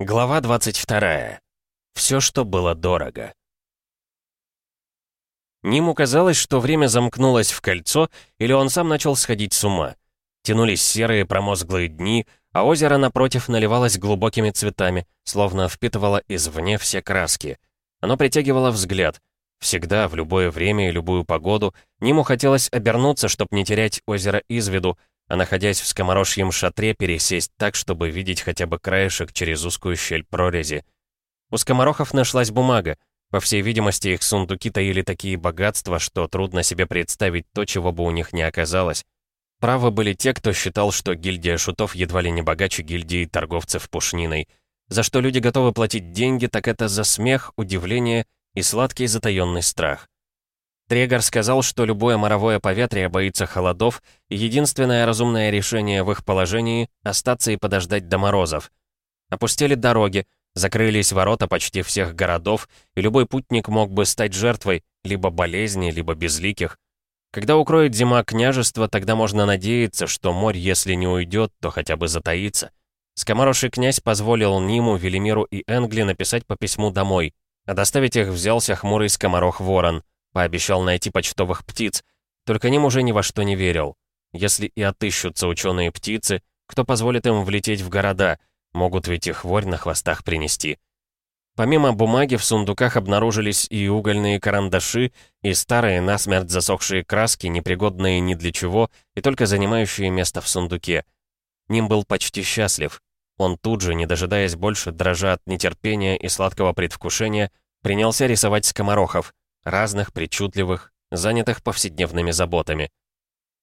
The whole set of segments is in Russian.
Глава 22. Все, что было дорого. Ниму казалось, что время замкнулось в кольцо, или он сам начал сходить с ума. Тянулись серые промозглые дни, а озеро напротив наливалось глубокими цветами, словно впитывало извне все краски. Оно притягивало взгляд. Всегда, в любое время и любую погоду, Ниму хотелось обернуться, чтобы не терять озеро из виду, а находясь в скоморожьем шатре, пересесть так, чтобы видеть хотя бы краешек через узкую щель прорези. У скоморохов нашлась бумага. По всей видимости, их сундуки таили такие богатства, что трудно себе представить то, чего бы у них не оказалось. Правы были те, кто считал, что гильдия шутов едва ли не богаче гильдии торговцев пушниной. За что люди готовы платить деньги, так это за смех, удивление и сладкий затаённый страх. Трегор сказал, что любое моровое поветрие боится холодов, и единственное разумное решение в их положении — остаться и подождать до морозов. Опустили дороги, закрылись ворота почти всех городов, и любой путник мог бы стать жертвой либо болезни, либо безликих. Когда укроет зима княжество, тогда можно надеяться, что море, если не уйдет, то хотя бы затаится. Скомороший князь позволил Ниму, Велимиру и Энгли написать по письму домой, а доставить их взялся хмурый скоморох Ворон — Пообещал найти почтовых птиц. Только ним уже ни во что не верил. Если и отыщутся ученые птицы, кто позволит им влететь в города? Могут ведь и хворь на хвостах принести. Помимо бумаги в сундуках обнаружились и угольные карандаши, и старые насмерть засохшие краски, непригодные ни для чего, и только занимающие место в сундуке. Ним был почти счастлив. Он тут же, не дожидаясь больше, дрожа от нетерпения и сладкого предвкушения, принялся рисовать скоморохов разных, причудливых, занятых повседневными заботами.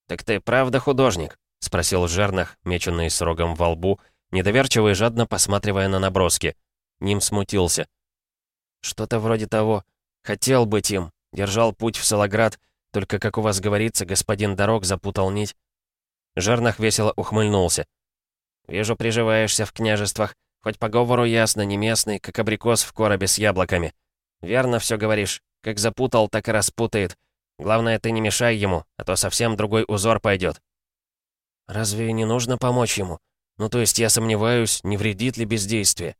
«Так ты правда художник?» — спросил Жернах, меченный с рогом во лбу, недоверчиво и жадно посматривая на наброски. Ним смутился. «Что-то вроде того. Хотел быть им. Держал путь в Салаград, только, как у вас говорится, господин Дорог запутал нить». Жернах весело ухмыльнулся. «Вижу, приживаешься в княжествах. Хоть по говору ясно, не местный, как абрикос в коробе с яблоками. Верно все говоришь. Как запутал, так и распутает. Главное, ты не мешай ему, а то совсем другой узор пойдет. Разве не нужно помочь ему? Ну, то есть я сомневаюсь, не вредит ли бездействие?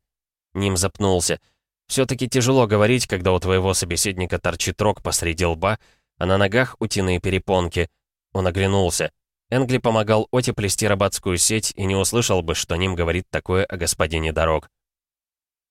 Ним запнулся. Все-таки тяжело говорить, когда у твоего собеседника торчит рог посреди лба, а на ногах утиные перепонки. Он оглянулся. Энгли помогал Оте плести рыбацкую сеть и не услышал бы, что Ним говорит такое о господине дорог.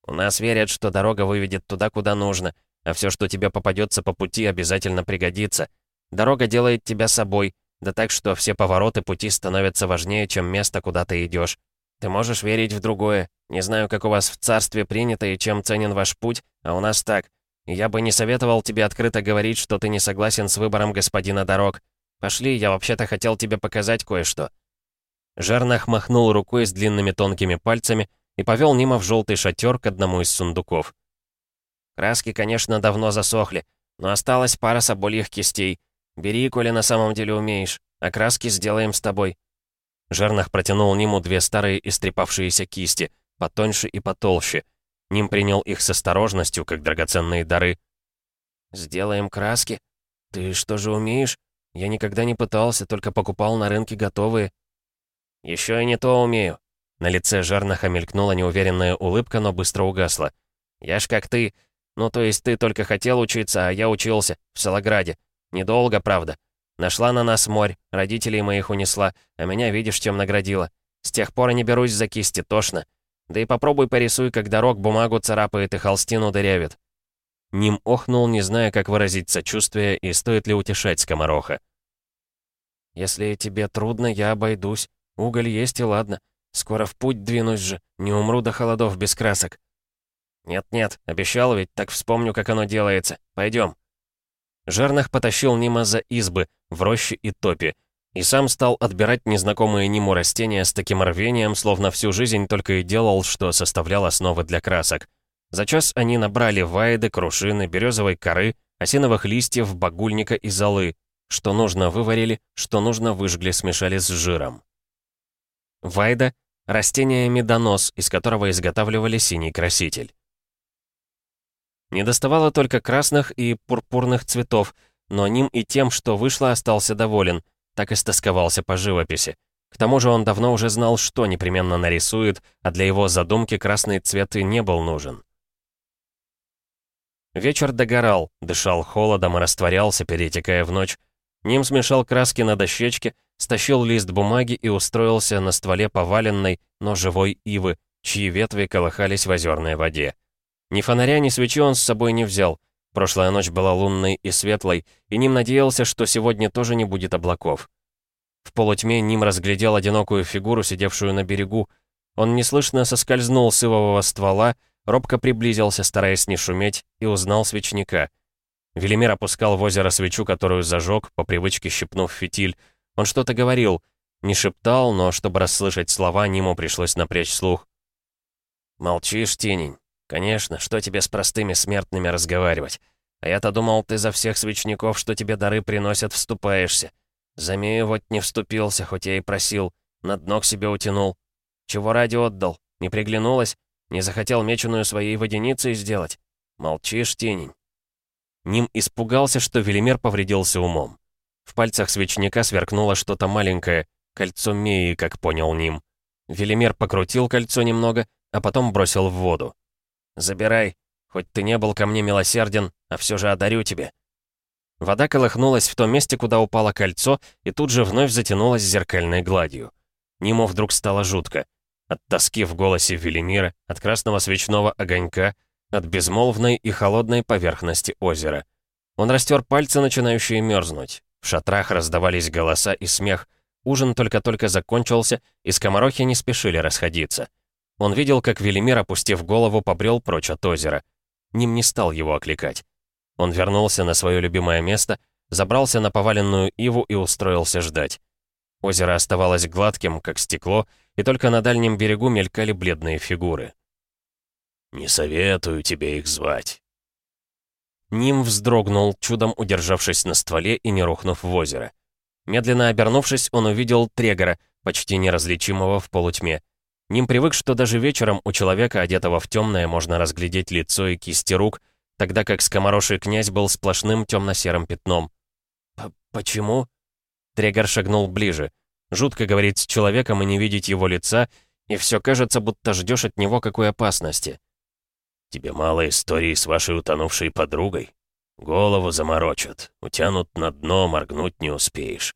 «У нас верят, что дорога выведет туда, куда нужно, а все, что тебе попадется по пути, обязательно пригодится. Дорога делает тебя собой, да так, что все повороты пути становятся важнее, чем место, куда ты идешь. Ты можешь верить в другое. Не знаю, как у вас в царстве принято и чем ценен ваш путь, а у нас так. Я бы не советовал тебе открыто говорить, что ты не согласен с выбором господина дорог. Пошли, я вообще-то хотел тебе показать кое-что». Жернах махнул рукой с длинными тонкими пальцами и повел Нима в желтый шатер к одному из сундуков. Краски, конечно, давно засохли, но осталась пара собольих кистей. Бери, коли на самом деле умеешь, а краски сделаем с тобой». Жернах протянул Ниму две старые истрепавшиеся кисти, потоньше и потолще. Ним принял их с осторожностью, как драгоценные дары. «Сделаем краски? Ты что же умеешь? Я никогда не пытался, только покупал на рынке готовые». «Еще и не то умею». На лице Жернаха мелькнула неуверенная улыбка, но быстро угасла. «Я ж как ты, ну, то есть ты только хотел учиться, а я учился, в Салаграде. Недолго, правда. Нашла на нас морь, родителей моих унесла, а меня, видишь, чем наградила. С тех пор не берусь за кисти, тошно. Да и попробуй порисуй, как дорог бумагу царапает и холстину дырявит». Ним охнул, не зная, как выразить сочувствие и стоит ли утешать скомороха. «Если тебе трудно, я обойдусь. Уголь есть и ладно. Скоро в путь двинусь же, не умру до холодов без красок». «Нет-нет, обещал ведь, так вспомню, как оно делается. Пойдем». Жернах потащил Нима за избы, в роще и топи, и сам стал отбирать незнакомые Ниму растения с таким рвением, словно всю жизнь только и делал, что составлял основы для красок. За час они набрали вайды, крушины, березовой коры, осиновых листьев, багульника и золы. Что нужно выварили, что нужно выжгли, смешали с жиром. Вайда — растение медонос, из которого изготавливали синий краситель. Не доставало только красных и пурпурных цветов, но ним и тем, что вышло, остался доволен. Так и стосковался по живописи. К тому же он давно уже знал, что непременно нарисует, а для его задумки красный цвет и не был нужен. Вечер догорал, дышал холодом и растворялся, перетекая в ночь. Ним смешал краски на дощечке, стащил лист бумаги и устроился на стволе поваленной, но живой ивы, чьи ветви колыхались в озерной воде. Ни фонаря, ни свечи он с собой не взял. Прошлая ночь была лунной и светлой, и Ним надеялся, что сегодня тоже не будет облаков. В полутьме Ним разглядел одинокую фигуру, сидевшую на берегу. Он неслышно соскользнул с ивового ствола, робко приблизился, стараясь не шуметь, и узнал свечника. Велимир опускал в озеро свечу, которую зажег, по привычке щипнув фитиль. Он что-то говорил. Не шептал, но чтобы расслышать слова, Ниму пришлось напрячь слух. «Молчишь, тенень? Конечно, что тебе с простыми смертными разговаривать? А я-то думал, ты за всех свечников, что тебе дары приносят, вступаешься. За Мию вот не вступился, хоть я и просил. На дно к себе утянул. Чего ради отдал? Не приглянулась? Не захотел меченую своей водяницей сделать? Молчишь, тенень?» Ним испугался, что Велимир повредился умом. В пальцах свечника сверкнуло что-то маленькое, кольцо Меи, как понял Ним. Велимир покрутил кольцо немного, а потом бросил в воду. «Забирай, хоть ты не был ко мне милосерден, а все же одарю тебе». Вода колыхнулась в том месте, куда упало кольцо, и тут же вновь затянулась зеркальной гладью. Ниму вдруг стало жутко. От тоски в голосе Велимира, от красного свечного огонька, от безмолвной и холодной поверхности озера. Он растер пальцы, начинающие мерзнуть. В шатрах раздавались голоса и смех. Ужин только-только закончился, и скоморохи не спешили расходиться. Он видел, как Велимир, опустив голову, побрел прочь от озера. Ним не стал его окликать. Он вернулся на свое любимое место, забрался на поваленную иву и устроился ждать. Озеро оставалось гладким, как стекло, и только на дальнем берегу мелькали бледные фигуры. «Не советую тебе их звать». Ним вздрогнул, чудом удержавшись на стволе и не рухнув в озеро. Медленно обернувшись, он увидел Трегора, почти неразличимого в полутьме. Ним привык, что даже вечером у человека, одетого в темное, можно разглядеть лицо и кисти рук, тогда как скомороший князь был сплошным темно-серым пятном. «Почему?» Трегор шагнул ближе. Жутко говорить с человеком и не видеть его лица, и все кажется, будто ждешь от него какой опасности. «Тебе мало истории с вашей утонувшей подругой? Голову заморочат, утянут на дно, моргнуть не успеешь.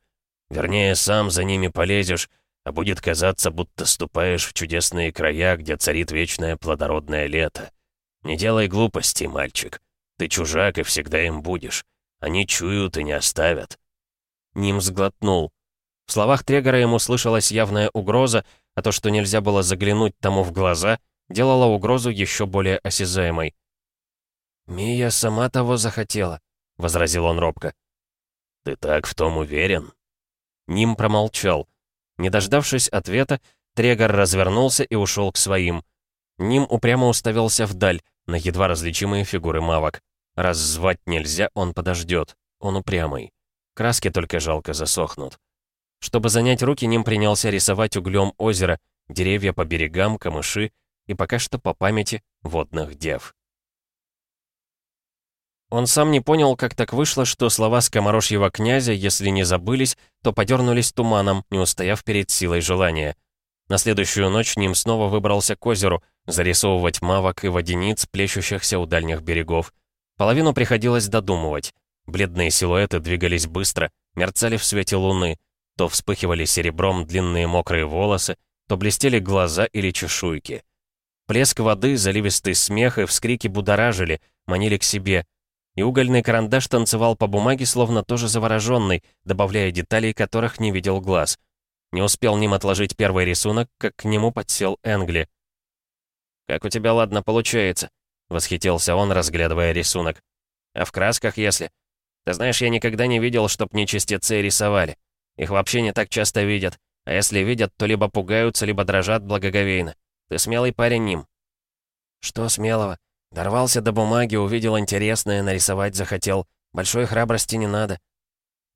Вернее, сам за ними полезешь, а будет казаться, будто ступаешь в чудесные края, где царит вечное плодородное лето. Не делай глупостей, мальчик. Ты чужак и всегда им будешь. Они чуют и не оставят». Ним сглотнул. В словах Трегора ему слышалась явная угроза, а то, что нельзя было заглянуть тому в глаза, делало угрозу еще более осязаемой. «Мия сама того захотела», — возразил он робко. «Ты так в том уверен?» Ним промолчал. Не дождавшись ответа, Трегор развернулся и ушел к своим. Ним упрямо уставился вдаль, на едва различимые фигуры мавок. Раз звать нельзя, он подождет. Он упрямый. Краски только жалко засохнут. Чтобы занять руки, Ним принялся рисовать углем озеро, деревья по берегам, камыши и пока что по памяти водных дев. Он сам не понял, как так вышло, что слова скоморожьего князя, если не забылись, то подернулись туманом, не устояв перед силой желания. На следующую ночь Ним снова выбрался к озеру, зарисовывать мавок и водяниц, плещущихся у дальних берегов. Половину приходилось додумывать. Бледные силуэты двигались быстро, мерцали в свете луны. То вспыхивали серебром длинные мокрые волосы, то блестели глаза или чешуйки. Плеск воды, заливистый смех и вскрики будоражили, манили к себе. И угольный карандаш танцевал по бумаге, словно тоже завороженный, добавляя деталей, которых не видел глаз. Не успел Ним отложить первый рисунок, как к нему подсел Энгли. «Как у тебя ладно получается», — восхитился он, разглядывая рисунок. «А в красках, если...» «Ты знаешь, я никогда не видел, чтоб нечистецы рисовали. Их вообще не так часто видят. А если видят, то либо пугаются, либо дрожат благоговейно. Ты смелый парень, Ним». «Что смелого? Дорвался до бумаги, увидел интересное, нарисовать захотел. Большой храбрости не надо».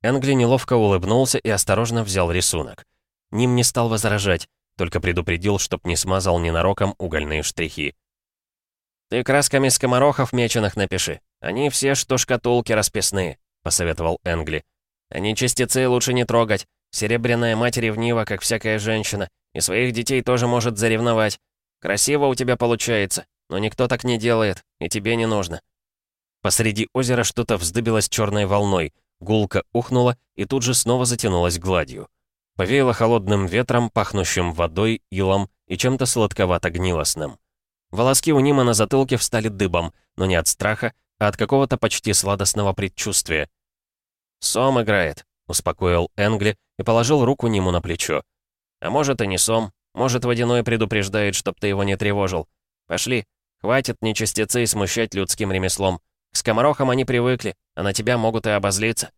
Энгли неловко улыбнулся и осторожно взял рисунок. Ним не стал возражать, только предупредил, чтоб не смазал ненароком угольные штрихи. «Ты красками скоморохов меченых напиши. Они все, что шкатулки расписные», — посоветовал Энгли. Они частицы лучше не трогать. Серебряная мать ревнива, как всякая женщина, и своих детей тоже может заревновать. Красиво у тебя получается, но никто так не делает, и тебе не нужно». Посреди озера что-то вздыбилось черной волной, гулко ухнуло и тут же снова затянулось гладью. Повеяло холодным ветром, пахнущим водой, илом и чем-то сладковато-гнилостным. Волоски у Нима на затылке встали дыбом, но не от страха, а от какого-то почти сладостного предчувствия. «Сом играет», — успокоил Энгли и положил руку Ниму на плечо. «А может и не сом, может водяной предупреждает, чтоб ты его не тревожил. Пошли, хватит нечистецы смущать людским ремеслом. К скоморохам они привыкли, а на тебя могут и обозлиться».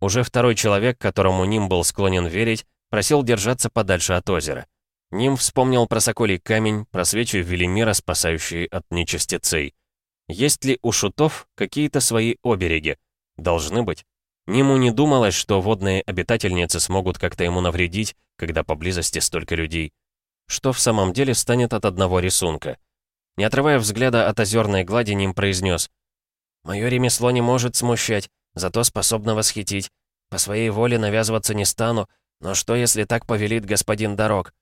Уже второй человек, которому Ним был склонен верить, просил держаться подальше от озера. Ним вспомнил про соколий камень, про свечи Велимира, спасающие от нечистецей. Есть ли у шутов какие-то свои обереги? Должны быть. Ниму не думалось, что водные обитательницы смогут как-то ему навредить, когда поблизости столько людей. Что в самом деле станет от одного рисунка? Не отрывая взгляда от озерной глади, Ним произнес. «Мое ремесло не может смущать зато способна восхитить. По своей воле навязываться не стану, но что, если так повелит господин Дорог?»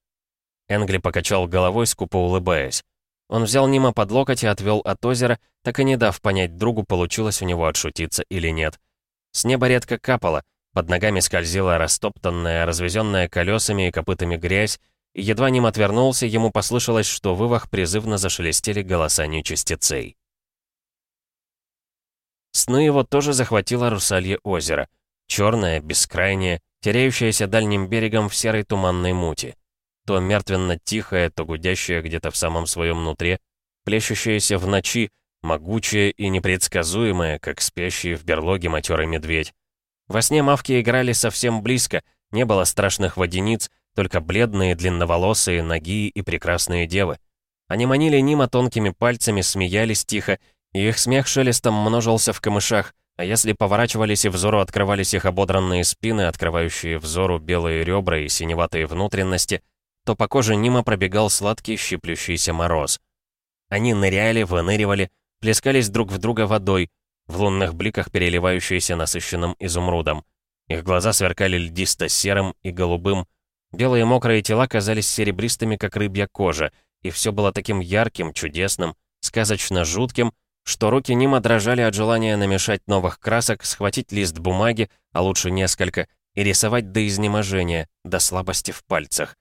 Энгли покачал головой, скупо улыбаясь. Он взял Нима под локоть и отвел от озера, так и не дав понять другу, получилось у него отшутиться или нет. С неба редко капало, под ногами скользила растоптанная, развезенная колесами и копытами грязь, едва Ним отвернулся, ему послышалось, что в вывах призывно зашелестели голоса нечистецей. Сны его тоже захватило Русалье озеро. Черное, бескрайнее, теряющееся дальним берегом в серой туманной мути. То мертвенно-тихое, то гудящее где-то в самом своем нутре, плещущееся в ночи, могучее и непредсказуемое, как спящий в берлоге матерый медведь. Во сне мавки играли совсем близко, не было страшных водяниц, только бледные, длинноволосые, ноги и прекрасные девы. Они манили Нима тонкими пальцами, смеялись тихо и их смех шелестом множился в камышах, а если поворачивались и взору открывались их ободранные спины, открывающие взору белые ребра и синеватые внутренности, то по коже Нима пробегал сладкий щиплющийся мороз. Они ныряли, выныривали, плескались друг в друга водой, в лунных бликах переливающейся насыщенным изумрудом. Их глаза сверкали льдисто-серым и голубым. Белые мокрые тела казались серебристыми, как рыбья кожа, и все было таким ярким, чудесным, сказочно жутким, что руки Нима дрожали от желания намешать новых красок, схватить лист бумаги, а лучше несколько, и рисовать до изнеможения, до слабости в пальцах.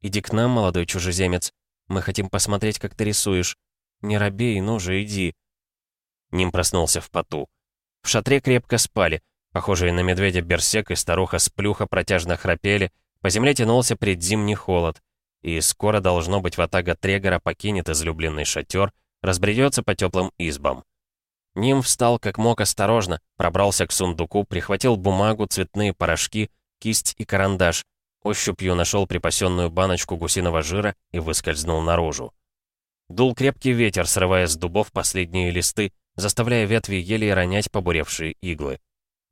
«Иди к нам, молодой чужеземец. Мы хотим посмотреть, как ты рисуешь. Не робей, ну же, иди». Ним проснулся в поту. В шатре крепко спали. Похожие на медведя берсек и старуха-сплюха протяжно храпели. По земле тянулся предзимний холод. И скоро, должно быть, ватага Трегора покинет излюбленный шатер — разбредется по теплым избам. Ним встал как мог осторожно, пробрался к сундуку, прихватил бумагу, цветные порошки, кисть и карандаш, ощупью нашел припасенную баночку гусиного жира и выскользнул наружу. Дул крепкий ветер, срывая с дубов последние листы, заставляя ветви еле ронять побуревшие иглы.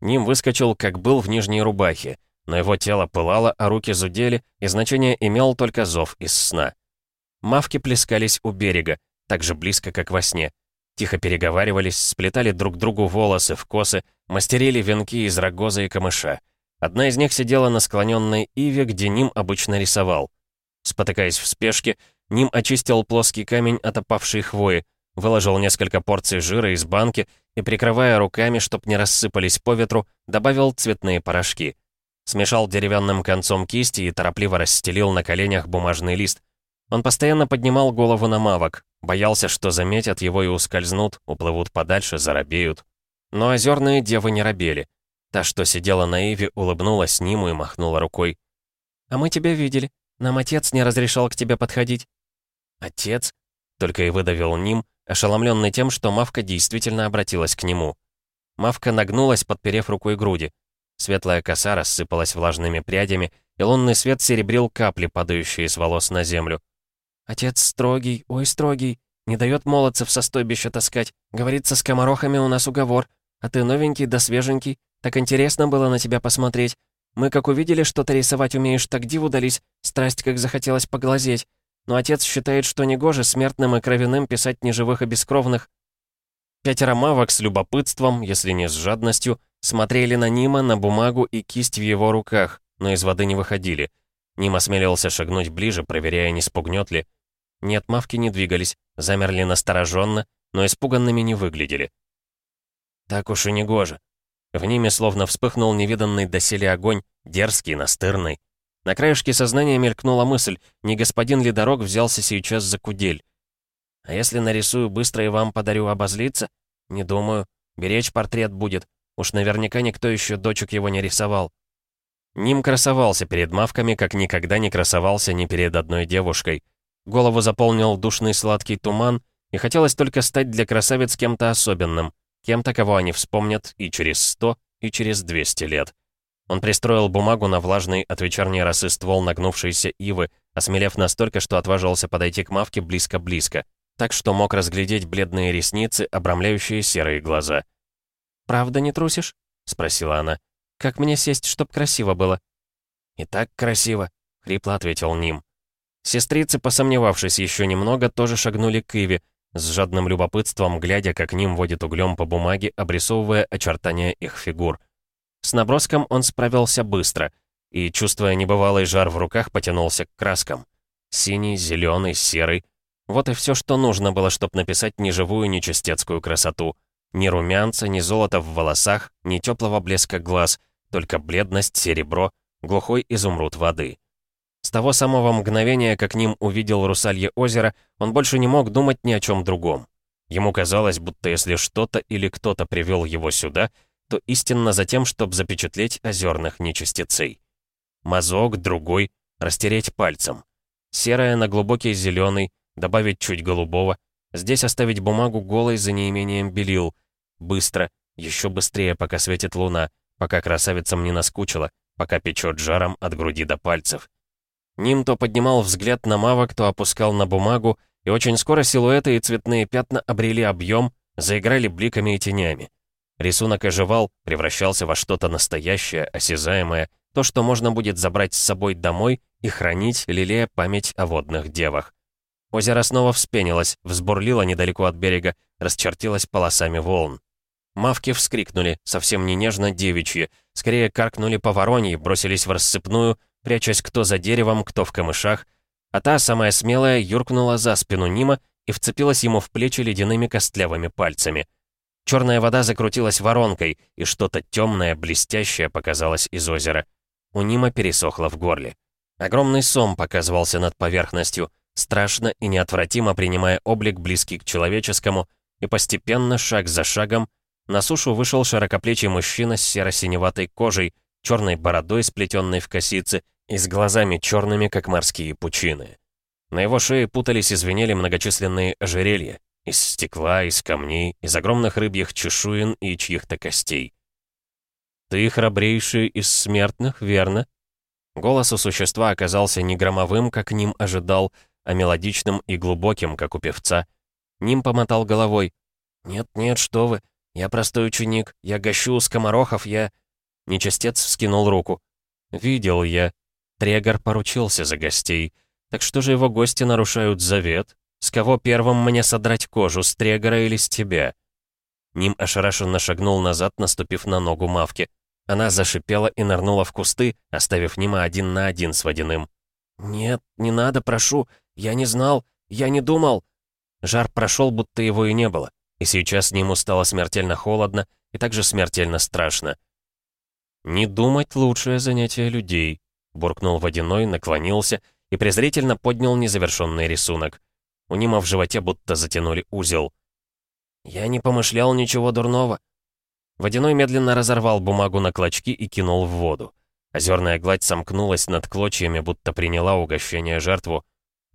Ним выскочил, как был в нижней рубахе, но его тело пылало, а руки зудели, и значение имел только зов из сна. Мавки плескались у берега, так же близко, как во сне. Тихо переговаривались, сплетали друг другу волосы в косы, мастерили венки из рогоза и камыша. Одна из них сидела на склоненной иве, где Ним обычно рисовал. Спотыкаясь в спешке, Ним очистил плоский камень от опавшей хвои, выложил несколько порций жира из банки и, прикрывая руками, чтоб не рассыпались по ветру, добавил цветные порошки. Смешал деревянным концом кисти и торопливо расстелил на коленях бумажный лист. Он постоянно поднимал голову на мавок, Боялся, что заметят его и ускользнут, уплывут подальше, заробеют. Но озерные девы не робели. Та, что сидела на Иве, улыбнулась Ниму и махнула рукой. «А мы тебя видели. Нам отец не разрешал к тебе подходить». «Отец?» — только и выдавил Ним, ошеломленный тем, что Мавка действительно обратилась к нему. Мавка нагнулась, подперев рукой груди. Светлая коса рассыпалась влажными прядями, и лунный свет серебрил капли, падающие с волос на землю. Отец строгий, ой, строгий. Не дает молодцев со стойбища таскать. Говорит, со скоморохами у нас уговор. А ты новенький да свеженький. Так интересно было на тебя посмотреть. Мы как увидели, что ты рисовать умеешь, так диву дались. Страсть как захотелось поглазеть. Но отец считает, что негоже смертным и кровяным писать неживых и бескровных. Пятеро мавок с любопытством, если не с жадностью, смотрели на Нима, на бумагу и кисть в его руках, но из воды не выходили. Ним осмелился шагнуть ближе, проверяя, не спугнет ли. Нет, мавки не двигались, замерли настороженно, но испуганными не выглядели. Так уж и не гоже. В ними словно вспыхнул невиданный доселе огонь, дерзкий, настырный. На краешке сознания мелькнула мысль, не господин ли дорог взялся сейчас за кудель. А если нарисую быстро и вам подарю обозлиться? Не думаю. Беречь портрет будет. Уж наверняка никто еще дочек его не рисовал. Ним красовался перед мавками, как никогда не красовался ни перед одной девушкой. Голову заполнил душный сладкий туман, и хотелось только стать для красавиц кем-то особенным, кем-то, кого они вспомнят и через сто, и через двести лет. Он пристроил бумагу на влажный от вечерней росы ствол нагнувшейся ивы, осмелев настолько, что отважился подойти к мавке близко-близко так что мог разглядеть бледные ресницы, обрамляющие серые глаза. «Правда не трусишь?» — спросила она. «Как мне сесть, чтоб красиво было?» «И так красиво», — хрипло ответил Ним. Сестрицы, посомневавшись еще немного, тоже шагнули к Иве, с жадным любопытством, глядя, как Ним водит углем по бумаге, обрисовывая очертания их фигур. С наброском он справился быстро и, чувствуя небывалый жар в руках, потянулся к краскам. Синий, зеленый, серый — вот и все, что нужно было, чтобы написать ни живую, ни частецкую красоту. Ни румянца, ни золота в волосах, ни теплого блеска глаз, только бледность, серебро, глухой изумруд воды. С того самого мгновения, как ним увидел Русалье озеро, он больше не мог думать ни о чем другом. Ему казалось, будто если что-то или кто-то привел его сюда, то истинно за тем, чтобы запечатлеть озерных нечистецей. Мазок, другой, растереть пальцем. Серое на глубокий зеленый, добавить чуть голубого, здесь оставить бумагу голой за неимением белил. Быстро, еще быстрее, пока светит луна, пока красавицам не наскучила, пока печет жаром от груди до пальцев. Ним то поднимал взгляд на мавок, то опускал на бумагу, и очень скоро силуэты и цветные пятна обрели объем, заиграли бликами и тенями. Рисунок оживал, превращался во что-то настоящее, осязаемое, то, что можно будет забрать с собой домой и хранить, лелея память о водных девах. Озеро снова вспенилось, взбурлило недалеко от берега, расчертилось полосами волн. Мавки вскрикнули, совсем не нежно девичьи, скорее каркнули по вороньи, бросились в рассыпную, прячась кто за деревом, кто в камышах, а та, самая смелая, юркнула за спину Нима и вцепилась ему в плечи ледяными костлявыми пальцами. Черная вода закрутилась воронкой, и что-то темное, блестящее показалось из озера. У Нима пересохло в горле. Огромный сом показывался над поверхностью — страшно и неотвратимо принимая облик, близкий к человеческому, и постепенно, шаг за шагом, на сушу вышел широкоплечий мужчина с серо-синеватой кожей, черной бородой, сплетенной в косицы, и с глазами черными, как морские пучины. На его шее путались и звенели многочисленные ожерелья. Из стекла, из камней, из огромных рыбьих чешуин и чьих-то костей. «Ты храбрейший из смертных, верно?» Голос у существа оказался не громовым, как ним ожидал, а мелодичным и глубоким, как у певца. Ним помотал головой. «Нет-нет, что вы, я простой ученик, я гощу у скоморохов, я...» Нечастец вскинул руку. «Видел я. Трегор поручился за гостей. Так что же его гости нарушают завет? С кого первым мне содрать кожу, с Трегора или с тебя?» Ним ошарашенно шагнул назад, наступив на ногу Мавки. Она зашипела и нырнула в кусты, оставив Нима один на один с водяным. «Нет, не надо, прошу. Я не знал, я не думал». Жар прошел, будто его и не было, и сейчас нему стало смертельно холодно и также смертельно страшно. «Не думать — лучшее занятие людей», — буркнул Водяной, наклонился и презрительно поднял незавершенный рисунок. У Нима в животе будто затянули узел. «Я не помышлял ничего дурного». Водяной медленно разорвал бумагу на клочки и кинул в воду. Озерная гладь сомкнулась над клочьями, будто приняла угощение жертву.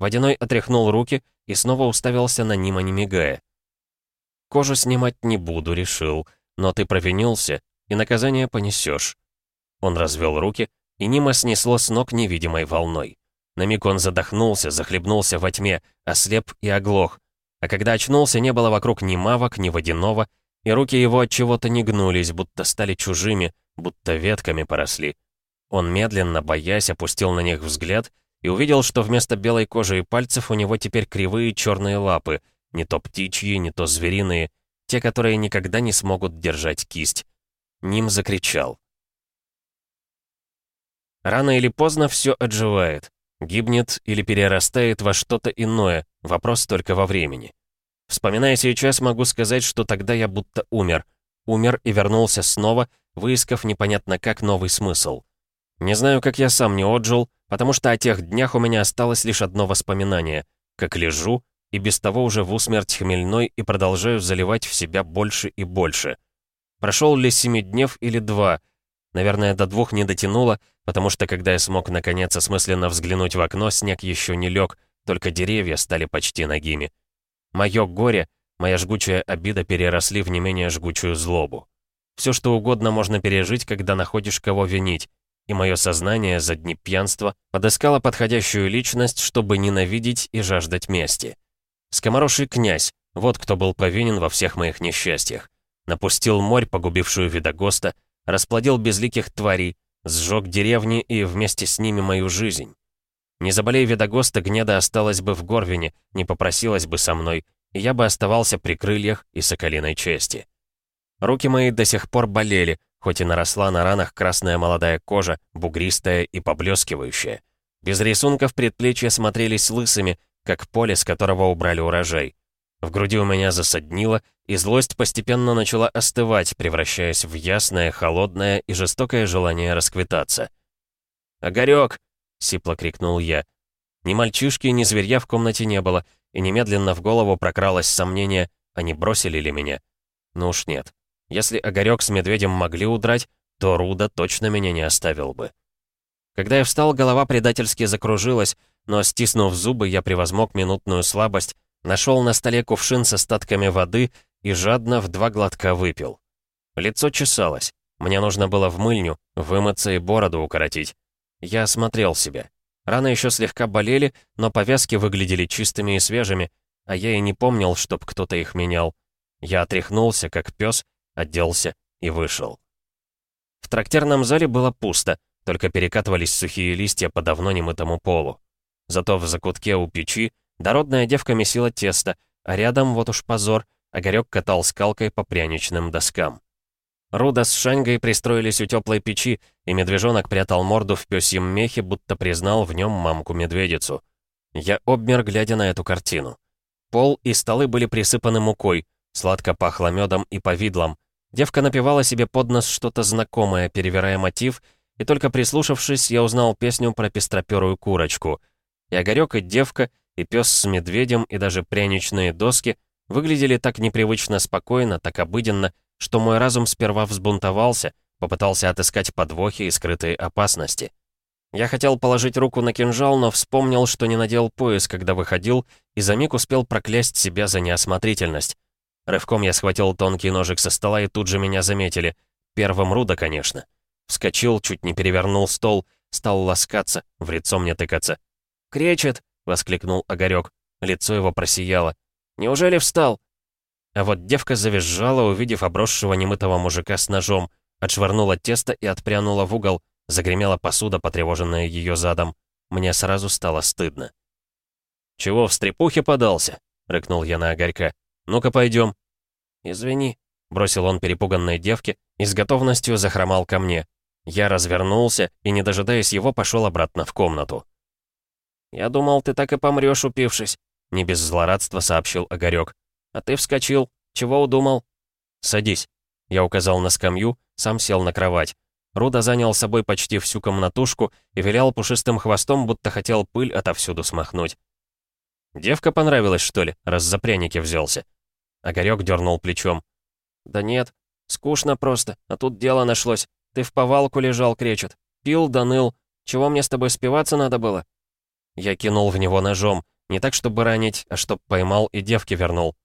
Водяной отряхнул руки и снова уставился на Нима, не мигая. «Кожу снимать не буду», — решил, «но ты провинился, и наказание понесешь». Он развел руки, и Нима снесло с ног невидимой волной. На миг он задохнулся, захлебнулся во тьме, ослеп и оглох. А когда очнулся, не было вокруг ни мавок, ни водяного, и руки его от чего-то не гнулись, будто стали чужими, будто ветками поросли. Он медленно, боясь, опустил на них взгляд и увидел, что вместо белой кожи и пальцев у него теперь кривые черные лапы, не то птичьи, не то звериные, те, которые никогда не смогут держать кисть. Ним закричал. Рано или поздно все отживает. Гибнет или перерастает во что-то иное, вопрос только во времени. Вспоминая сейчас, могу сказать, что тогда я будто умер. Умер и вернулся снова, выискав непонятно как новый смысл. Не знаю, как я сам не отжил, потому что о тех днях у меня осталось лишь одно воспоминание. Как лежу, и без того уже в усмерть хмельной и продолжаю заливать в себя больше и больше. Прошел ли семиднев или два? Наверное, до двух не дотянуло, потому что когда я смог наконец осмысленно взглянуть в окно, снег еще не лег, только деревья стали почти ногими. Мое горе, моя жгучая обида переросли в не менее жгучую злобу. Все что угодно можно пережить, когда находишь кого винить, и мое сознание за дни пьянства подыскало подходящую личность, чтобы ненавидеть и жаждать мести. Скомороший князь, вот кто был повинен во всех моих несчастьях. Напустил морь, погубившую Видогоста, расплодил безликих тварей, сжег деревни и вместе с ними мою жизнь. Не заболей Видогоста, гнеда осталась бы в Горвине, не попросилась бы со мной, и я бы оставался при крыльях и соколиной чести. Руки мои до сих пор болели, хоть и наросла на ранах красная молодая кожа, бугристая и поблескивающая. Без рисунков предплечья смотрелись лысыми, как поле, с которого убрали урожай. В груди у меня засаднило, и злость постепенно начала остывать, превращаясь в ясное, холодное и жестокое желание расквитаться. «Огарёк!» — сипло крикнул я. Ни мальчишки, ни зверья в комнате не было, и немедленно в голову прокралось сомнение, они бросили ли меня. Ну уж нет. Если Огарёк с медведем могли удрать, то Руда точно меня не оставил бы. Когда я встал, голова предательски закружилась, но, стиснув зубы, я превозмог минутную слабость, нашел на столе кувшин с остатками воды и жадно в два глотка выпил. Лицо чесалось. Мне нужно было в мыльню, вымыться и бороду укоротить. Я осмотрел себя. Раны еще слегка болели, но повязки выглядели чистыми и свежими, а я и не помнил, чтоб кто-то их менял. Я отряхнулся, как пес, оделся и вышел. В трактирном зале было пусто, только перекатывались сухие листья по давно немытому полу. Зато в закутке у печи дородная девка месила тесто, а рядом, вот уж позор, Огарёк катал скалкой по пряничным доскам. Руда с Шаньгой пристроились у теплой печи, и медвежонок прятал морду в пёсьем мехе, будто признал в нем мамку-медведицу. Я обмер, глядя на эту картину. Пол и столы были присыпаны мукой, сладко пахло медом и повидлом. Девка напевала себе под нос что-то знакомое, перевирая мотив, и только прислушавшись, я узнал песню про пестроперую курочку — и Огарёк, и девка, и пес с медведем, и даже пряничные доски выглядели так непривычно спокойно, так обыденно, что мой разум сперва взбунтовался, попытался отыскать подвохи и скрытые опасности. Я хотел положить руку на кинжал, но вспомнил, что не надел пояс, когда выходил, и за миг успел проклясть себя за неосмотрительность. Рывком я схватил тонкий ножик со стола, и тут же меня заметили. Первым Руда, конечно. Вскочил, чуть не перевернул стол, стал ласкаться, в лицо мне тыкаться. «Кречет!» — воскликнул Огарёк. Лицо его просияло. «Неужели встал?» А вот девка завизжала, увидев обросшего немытого мужика с ножом, отшвырнула тесто и отпрянула в угол, загремела посуда, потревоженная ее задом. Мне сразу стало стыдно. «Чего в стрепухе подался?» — рыкнул я на Огарька. «Ну-ка, пойдем». «Извини», — бросил он перепуганной девке и с готовностью захромал ко мне. Я развернулся и, не дожидаясь его, пошел обратно в комнату. «Я думал, ты так и помрёшь, упившись», — не без злорадства сообщил Огарёк. «А ты вскочил. Чего удумал?» «Садись». Я указал на скамью, сам сел на кровать. Руда занял собой почти всю комнатушку и вилял пушистым хвостом, будто хотел пыль отовсюду смахнуть. «Девка понравилась, что ли, раз за пряники взялся?» Огарёк дернул плечом. «Да нет, скучно просто, а тут дело нашлось. Ты в повалку лежал, кречет. Пил да ныл. Чего мне с тобой спиваться надо было?» Я кинул в него ножом, не так, чтобы ранить, а чтоб поймал и девки вернул.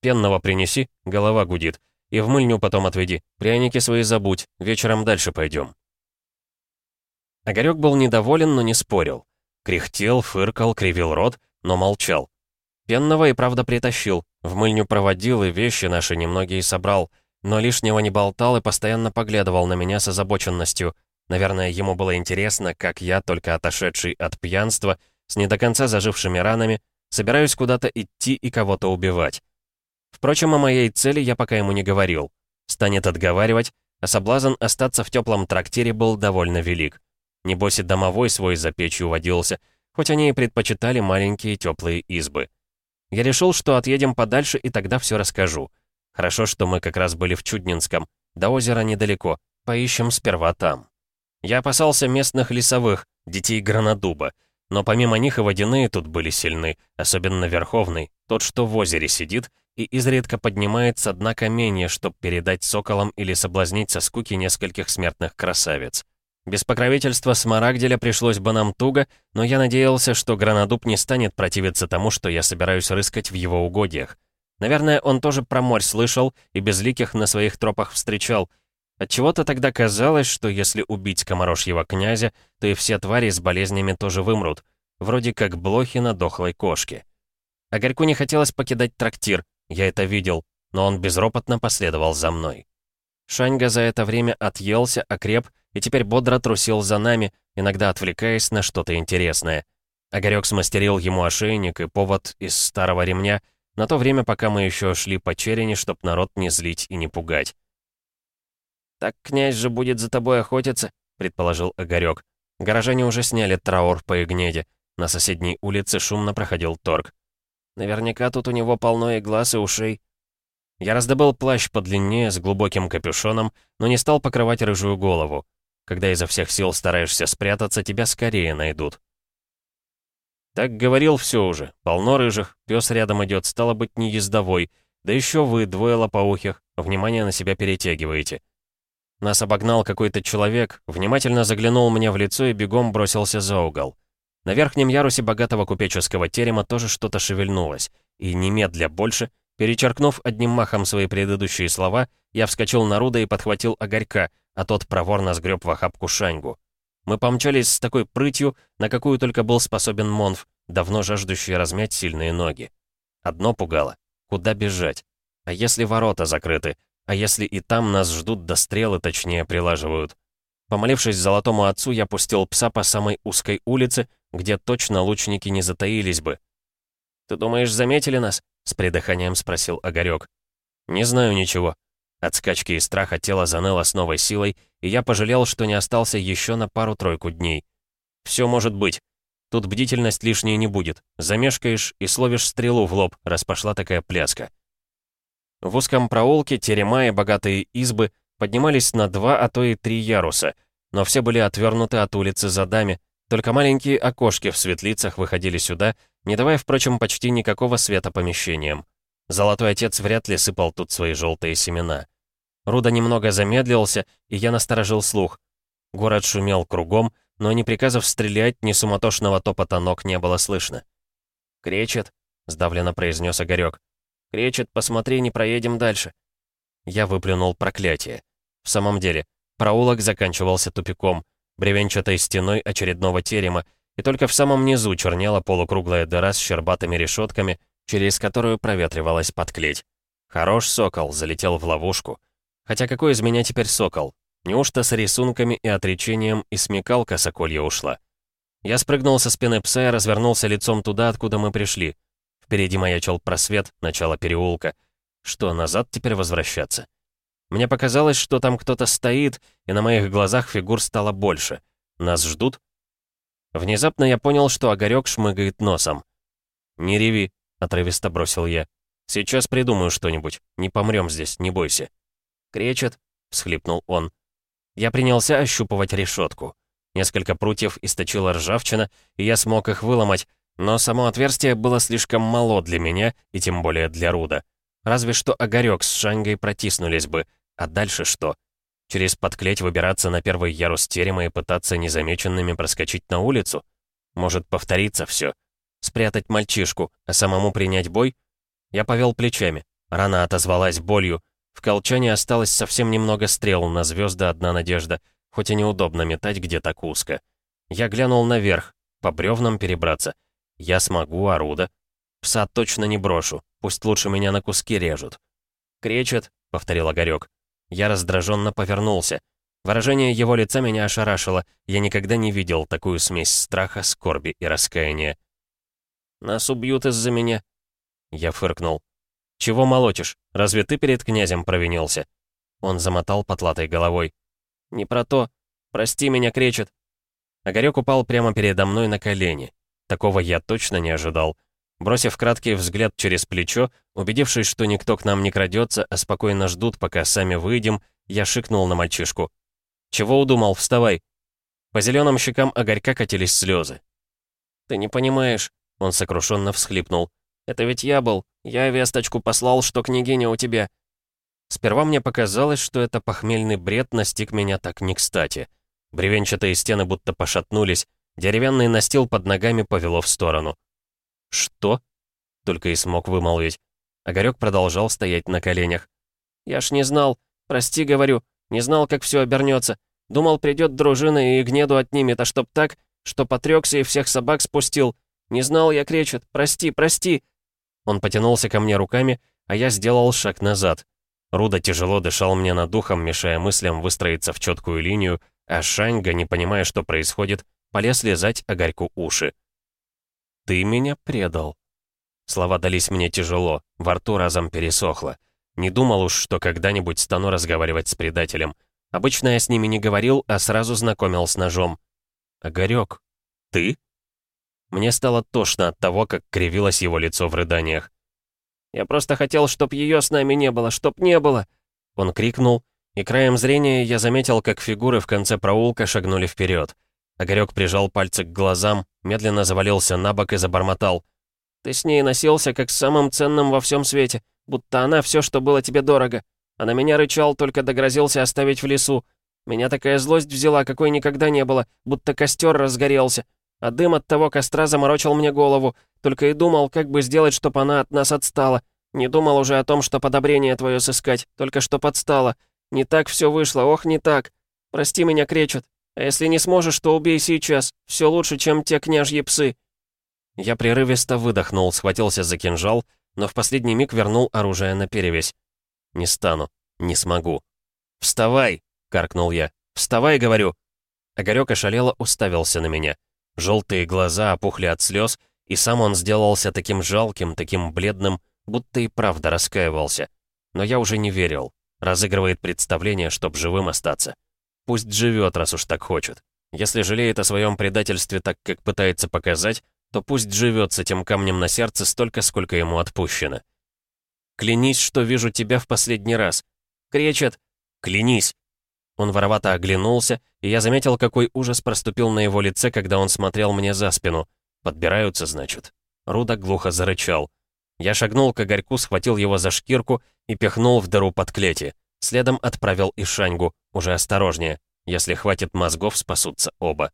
«Пенного принеси, голова гудит. И в мыльню потом отведи. Пряники свои забудь, вечером дальше пойдем». Огарёк был недоволен, но не спорил. Кряхтел, фыркал, кривил рот, но молчал. Пенного и правда притащил, в мыльню проводил и вещи наши немногие собрал, но лишнего не болтал и постоянно поглядывал на меня с озабоченностью — Наверное, ему было интересно, как я, только отошедший от пьянства, с не до конца зажившими ранами, собираюсь куда-то идти и кого-то убивать. Впрочем, о моей цели я пока ему не говорил. Станет отговаривать, а соблазн остаться в теплом трактире был довольно велик. Небось и домовой свой за печью водился, хоть они и предпочитали маленькие теплые избы. Я решил, что отъедем подальше, и тогда все расскажу. Хорошо, что мы как раз были в Чуднинском. До озера недалеко. Поищем сперва там. Я опасался местных лесовых, детей Гранадуба. Но помимо них и водяные тут были сильны, особенно Верховный, тот, что в озере сидит, и изредка поднимает со дна каменья, чтобы передать соколам или соблазнить со скуки нескольких смертных красавиц. Без покровительства Смарагделя пришлось бы нам туго, но я надеялся, что Гранадуб не станет противиться тому, что я собираюсь рыскать в его угодьях. Наверное, он тоже про морь слышал и безликих на своих тропах встречал. Отчего-то тогда казалось, что если убить комарошьего князя, то и все твари с болезнями тоже вымрут, вроде как блохи на дохлой кошке. Огорьку не хотелось покидать трактир, я это видел, но он безропотно последовал за мной. Шаньга за это время отъелся, окреп и теперь бодро трусил за нами, иногда отвлекаясь на что-то интересное. Огарёк смастерил ему ошейник и повод из старого ремня на то время, пока мы еще шли по черени, чтоб народ не злить и не пугать. «Так князь же будет за тобой охотиться», — предположил Огарёк. Горожане уже сняли траур по Игнеде. На соседней улице шумно проходил торг. Наверняка тут у него полно и глаз, и ушей. Я раздобыл плащ подлиннее, с глубоким капюшоном, но не стал покрывать рыжую голову. Когда изо всех сил стараешься спрятаться, тебя скорее найдут. Так говорил все уже. Полно рыжих, пес рядом идет, стало быть, не ездовой. Да еще вы, двое лопоухих, внимание на себя перетягиваете. Нас обогнал какой-то человек, внимательно заглянул мне в лицо и бегом бросился за угол. На верхнем ярусе богатого купеческого терема тоже что-то шевельнулось, и немедля больше, перечеркнув одним махом свои предыдущие слова, я вскочил на Руда и подхватил огорька, а тот проворно сгреб в охапку шаньгу. Мы помчались с такой прытью, на какую только был способен Монф, давно жаждущий размять сильные ноги. Одно пугало. Куда бежать? А если ворота закрыты? А если и там нас ждут, да стрелы точнее прилаживают? Помолившись золотому отцу, я пустил пса по самой узкой улице, где точно лучники не затаились бы. «Ты думаешь, заметили нас?» — с придыханием спросил Огарёк. «Не знаю ничего», от скачки и страха тело заныло с новой силой, и я пожалел, что не остался еще на пару-тройку дней. Все может быть. Тут бдительность лишней не будет. Замешкаешь и словишь стрелу в лоб, раз пошла такая пляска. В узком проулке терема и богатые избы поднимались на два, а то и три яруса, но все были отвернуты от улицы за дами, только маленькие окошки в светлицах выходили сюда, не давая, впрочем, почти никакого света помещениям. Золотой отец вряд ли сыпал тут свои желтые семена. Руда немного замедлился, и я насторожил слух. Город шумел кругом, но ни приказов стрелять, ни суматошного топота ног не было слышно. «Кречет», — сдавленно произнес Огарёк. «Кречет, посмотри, не проедем дальше». Я выплюнул проклятие. В самом деле, проулок заканчивался тупиком, бревенчатой стеной очередного терема, и только в самом низу чернела полукруглая дыра с щербатыми решетками, через которую проветривалась подклеть. Хорош сокол, залетел в ловушку. Хотя какой из меня теперь сокол? Неужто с рисунками и отречением и смекалка соколья ушла? Я спрыгнул со спины пса и развернулся лицом туда, откуда мы пришли. Впереди маячил просвет, начало переулка. Что, назад теперь возвращаться? Мне показалось, что там кто-то стоит, и на моих глазах фигур стало больше. Нас ждут? Внезапно я понял, что Огарёк шмыгает носом. «Не реви», — отрывисто бросил я. «Сейчас придумаю что-нибудь. Не помрем здесь, не бойся». «Кречет», — всхлипнул он. Я принялся ощупывать решетку. Несколько прутьев источила ржавчина, и я смог их выломать, но само отверстие было слишком мало для меня, и тем более для Руда. Разве что огорек с шангой протиснулись бы. А дальше что? Через подклеть выбираться на первый ярус терема и пытаться незамеченными проскочить на улицу? Может повториться все? спрятать мальчишку, а самому принять бой? Я повел плечами. Рана отозвалась болью. В колчане осталось совсем немного стрел, на звезды одна надежда, хоть и неудобно метать где так узко. Я глянул наверх, по бревнам перебраться. Я смогу, оруда. Пса точно не брошу, пусть лучше меня на куски режут. «Кречет», — повторил Огарёк. Я раздраженно повернулся. Выражение его лица меня ошарашило. Я никогда не видел такую смесь страха, скорби и раскаяния. Нас убьют из-за меня». Я фыркнул. «Чего молотишь? Разве ты перед князем провинился?» Он замотал потлатой головой. «Не про то. Прости меня, кречет». Огарек упал прямо передо мной на колени. Такого я точно не ожидал. Бросив краткий взгляд через плечо, убедившись, что никто к нам не крадется, а спокойно ждут, пока сами выйдем, я шикнул на мальчишку. «Чего удумал? Вставай!» По зеленым щекам Огарька катились слезы. «Ты не понимаешь», — он сокрушенно всхлипнул. «Это ведь я был. Я весточку послал, что княгиня у тебя». Сперва мне показалось, что это похмельный бред настиг меня так не кстати. Бревенчатые стены будто пошатнулись, деревянный настил под ногами повело в сторону. «Что?» — только и смог вымолвить. Огарёк продолжал стоять на коленях. «Я ж не знал. Прости, говорю. Не знал, как все обернется. Думал, придет дружина и гнеду отнимет, а чтоб так, что потрёкся и всех собак спустил. Не знал, я кричит. Прости, прости!» Он потянулся ко мне руками, а я сделал шаг назад. Руда тяжело дышал мне над духом, мешая мыслям выстроиться в четкую линию, а Шаньга, не понимая, что происходит, полез лизать Огарьку уши. «Ты меня предал». Слова дались мне тяжело, во рту разом пересохло. Не думал уж, что когда-нибудь стану разговаривать с предателем. Обычно я с ними не говорил, а сразу знакомил с ножом. «Огарёк, ты?» Мне стало тошно от того, как кривилось его лицо в рыданиях. «Я просто хотел, чтоб ее с нами не было, чтоб не было!» Он крикнул, и краем зрения я заметил, как фигуры в конце проулка шагнули вперед. Огарёк прижал пальцы к глазам, медленно завалился на бок и забормотал. «Ты с ней носился, как с самым ценным во всем свете, будто она все, что было тебе дорого. А на меня рычал, только догрозился оставить в лесу. Меня такая злость взяла, какой никогда не было, будто костер разгорелся. А дым от того костра заморочил мне голову. Только и думал, как бы сделать, чтобы она от нас отстала. Не думал уже о том, что подобрение твое сыскать, только что подстала. Не так все вышло, ох, не так. Прости меня, кречет. А если не сможешь, то убей сейчас. Все лучше, чем те княжьи псы». Я прерывисто выдохнул, схватился за кинжал, но в последний миг вернул оружие на перевязь. «Не стану. Не смогу». «Вставай!» — каркнул я. «Вставай, говорю!» Огарёк ошалело уставился на меня. Желтые глаза опухли от слез, и сам он сделался таким жалким, таким бледным, будто и правда раскаивался. Но я уже не верил. Разыгрывает представление, чтоб живым остаться. Пусть живет, раз уж так хочет. Если жалеет о своем предательстве так, как пытается показать, то пусть живет с этим камнем на сердце столько, сколько ему отпущено. «Клянись, что вижу тебя в последний раз!» Кречет «Клянись!» Он воровато оглянулся, и я заметил, какой ужас проступил на его лице, когда он смотрел мне за спину. «Подбираются, значит?» Руда глухо зарычал. Я шагнул к Игорьку, схватил его за шкирку и пихнул в дыру под клети. Следом отправил и Шаньгу, уже осторожнее. Если хватит мозгов, спасутся оба.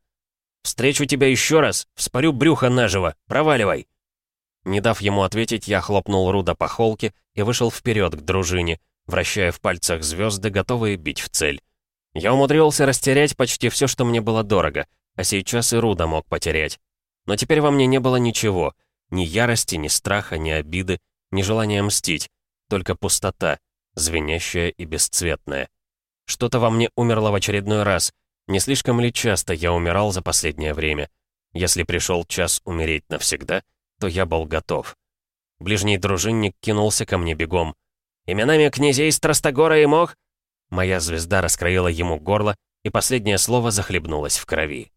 «Встречу тебя еще раз! Вспорю брюхо наживо! Проваливай!» Не дав ему ответить, я хлопнул Руда по холке и вышел вперед к дружине, вращая в пальцах звезды, готовые бить в цель. Я умудрился растерять почти все, что мне было дорого, а сейчас и Руда мог потерять. Но теперь во мне не было ничего. Ни ярости, ни страха, ни обиды, ни желания мстить. Только пустота, звенящая и бесцветная. Что-то во мне умерло в очередной раз. Не слишком ли часто я умирал за последнее время? Если пришел час умереть навсегда, то я был готов. Ближний дружинник кинулся ко мне бегом. «Именами князей Страстогора и Мох?» Моя звезда раскроила ему горло, и последнее слово захлебнулось в крови.